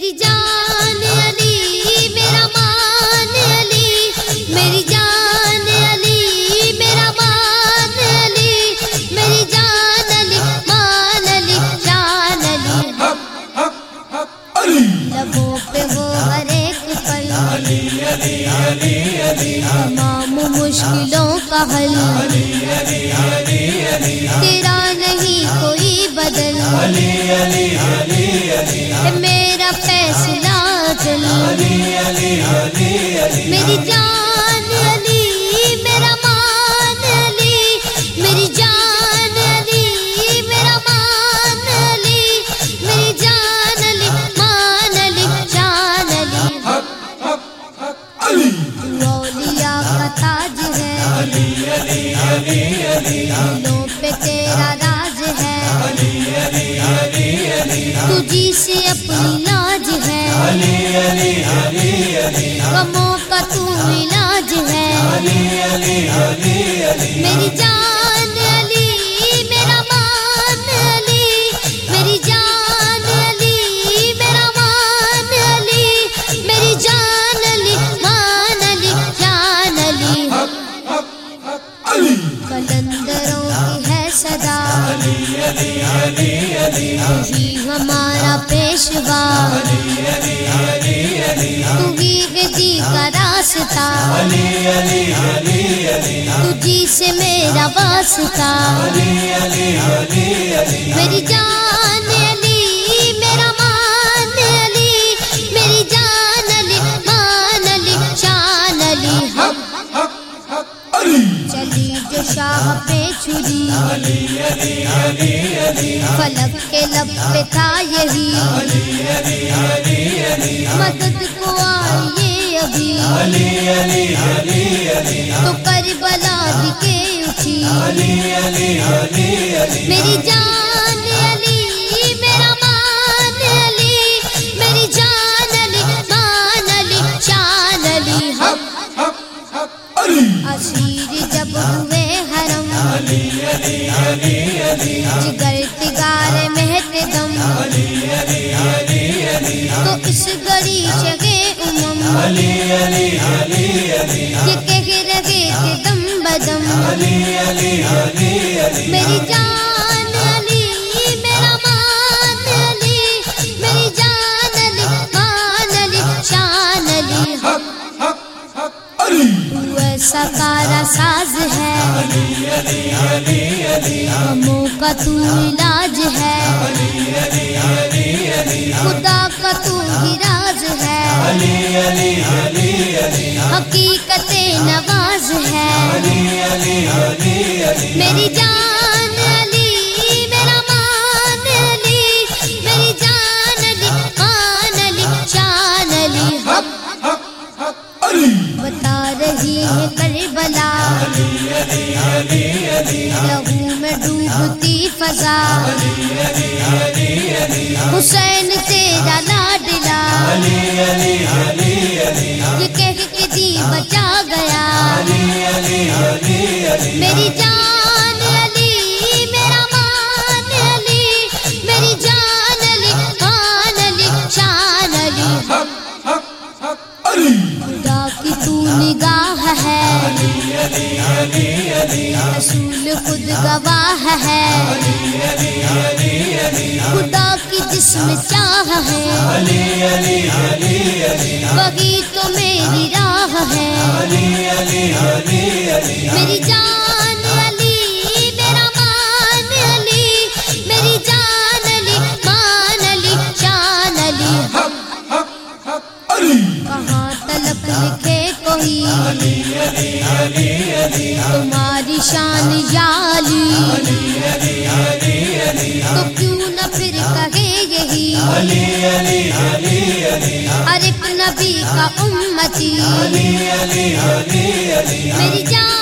میری جان علی میرا مان علی میری جان علی میرا مان علی میری جان علی مان علی جان علی۔ لبوں پہ وہ ہر ایک پل۔ تمام مشکلوں کا حل۔ تیرا نہیں کوئی بدل۔ چلی میری جان میری جان علی میرا مان علی. میری جان علی میرا مان علی. میری جان علی مان علی جان علی. کلندروں کی ہے صدا. ہمارا پیشوا. گدی کا راستہ تجھی سے میرا واسطہ۔ میری جان علی، میرا مان علی، میری جان علی، مان علی، شان علی۔ ہم چلی جو شاہ پہ چھری۔ فلک کے لب پہ تھا یہی۔ مدد ابھی تو کربلا دکھے اٹھی۔ میری جان علی میرا مان علی۔ میری جان علی مان علی شان علی۔ اسیر جب ہوئے حرم۔ جگر تگار مہت دم۔ تو اس گڑی جگہ یہ کہہ رہے تھے دم بدم۔ میری جان علی میرا مان علی میری جان علی مان علی شان علی۔ تو ایسا کارا ساز ہے۔ غموں کا تو علاج حقیقت نواز ہے۔ میری جان علی میرا مان علی میری جان علی مان علی شان علی بتا رہی ہے کربلا۔ لہو میں ڈوبتی فضا۔ حسین تیرا یہ کہہ کے دی بچا گیا۔ میری جان رسول خود گواہ ہے۔ خدا کی جسم چاہ ہے۔ وہی تو میری راہ ہے۔ میری جان علی، میرا مان علی، میری جان علی، مان علی، شان علی۔ کہاں تلک لکھے کوئی؟ تمہاری شان یالی تو کیوں نہ پھر کہے یہی؟ ہر ایک نبی کا امتی۔ میری جان